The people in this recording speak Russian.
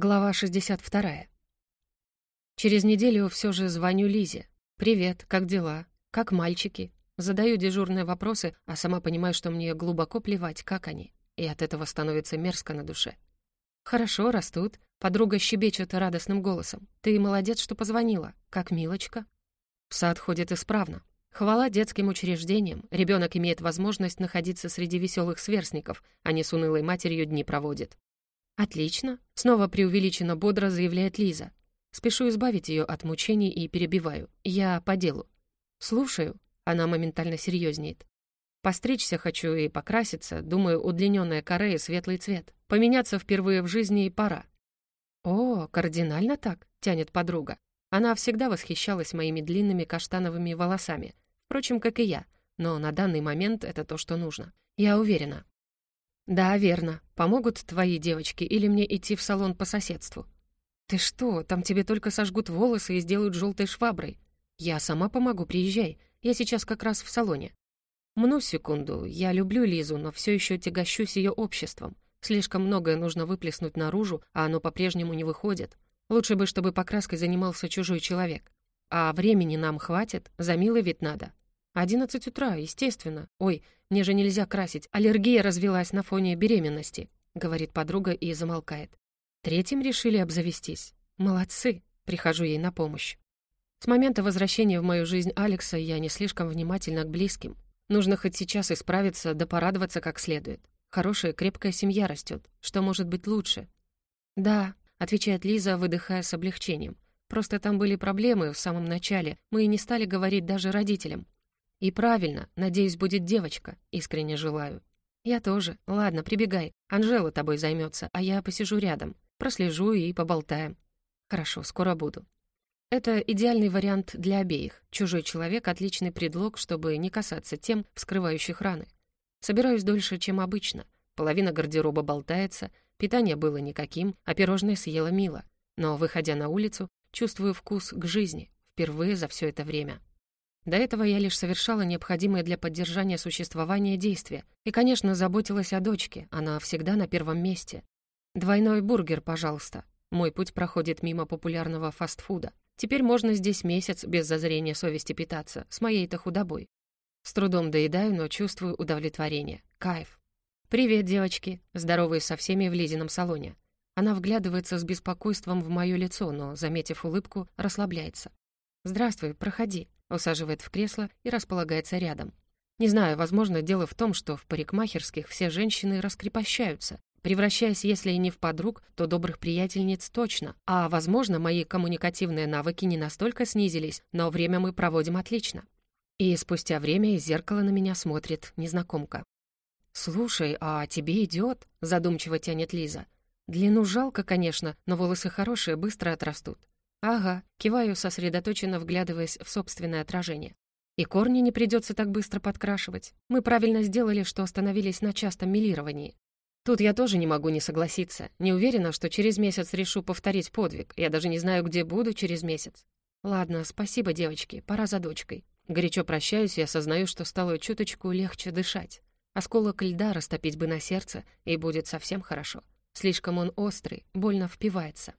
Глава 62. Через неделю все же звоню Лизе. «Привет, как дела? Как мальчики?» Задаю дежурные вопросы, а сама понимаю, что мне глубоко плевать, как они. И от этого становится мерзко на душе. «Хорошо, растут». Подруга щебечет радостным голосом. «Ты молодец, что позвонила. Как Милочка?» В сад ходит исправно. Хвала детским учреждениям. Ребенок имеет возможность находиться среди веселых сверстников, а не с унылой матерью дни проводит. «Отлично», — снова преувеличенно бодро заявляет Лиза. Спешу избавить ее от мучений и перебиваю. «Я по делу». «Слушаю», — она моментально серьезнеет. «Постричься хочу и покраситься, думаю, удлиненная коре и светлый цвет. Поменяться впервые в жизни и пора». «О, кардинально так», — тянет подруга. Она всегда восхищалась моими длинными каштановыми волосами, впрочем, как и я, но на данный момент это то, что нужно. Я уверена, «Да, верно. Помогут твои девочки или мне идти в салон по соседству?» «Ты что, там тебе только сожгут волосы и сделают желтой шваброй. Я сама помогу, приезжай. Я сейчас как раз в салоне». Мну секунду. Я люблю Лизу, но все еще тягощусь ее обществом. Слишком многое нужно выплеснуть наружу, а оно по-прежнему не выходит. Лучше бы, чтобы покраской занимался чужой человек. А времени нам хватит, за милой ведь надо. «Одиннадцать утра, естественно. Ой, мне же нельзя красить, аллергия развелась на фоне беременности», — говорит подруга и замолкает. Третьим решили обзавестись. Молодцы, прихожу ей на помощь. С момента возвращения в мою жизнь Алекса я не слишком внимательна к близким. Нужно хоть сейчас исправиться да порадоваться как следует. Хорошая, крепкая семья растет. Что может быть лучше? «Да», — отвечает Лиза, выдыхая с облегчением. «Просто там были проблемы в самом начале. Мы и не стали говорить даже родителям. «И правильно, надеюсь, будет девочка, искренне желаю». «Я тоже. Ладно, прибегай. Анжела тобой займется, а я посижу рядом. Прослежу и поболтаем». «Хорошо, скоро буду». Это идеальный вариант для обеих. Чужой человек — отличный предлог, чтобы не касаться тем, вскрывающих раны. Собираюсь дольше, чем обычно. Половина гардероба болтается, питание было никаким, а пирожное съела мило. Но, выходя на улицу, чувствую вкус к жизни. Впервые за все это время. До этого я лишь совершала необходимые для поддержания существования действия. И, конечно, заботилась о дочке, она всегда на первом месте. «Двойной бургер, пожалуйста». Мой путь проходит мимо популярного фастфуда. Теперь можно здесь месяц без зазрения совести питаться, с моей-то худобой. С трудом доедаю, но чувствую удовлетворение. Кайф. «Привет, девочки!» Здороваюсь со всеми в Лизином салоне. Она вглядывается с беспокойством в мое лицо, но, заметив улыбку, расслабляется. «Здравствуй, проходи», усаживает в кресло и располагается рядом. Не знаю, возможно, дело в том, что в парикмахерских все женщины раскрепощаются, превращаясь, если и не в подруг, то добрых приятельниц точно. А, возможно, мои коммуникативные навыки не настолько снизились, но время мы проводим отлично. И спустя время из зеркала на меня смотрит незнакомка. «Слушай, а тебе идет?» — задумчиво тянет Лиза. «Длину жалко, конечно, но волосы хорошие, быстро отрастут. «Ага», — киваю, сосредоточенно вглядываясь в собственное отражение. «И корни не придется так быстро подкрашивать. Мы правильно сделали, что остановились на частом милировании. Тут я тоже не могу не согласиться. Не уверена, что через месяц решу повторить подвиг. Я даже не знаю, где буду через месяц. Ладно, спасибо, девочки, пора за дочкой. Горячо прощаюсь и осознаю, что стало чуточку легче дышать. Осколок льда растопить бы на сердце, и будет совсем хорошо. Слишком он острый, больно впивается.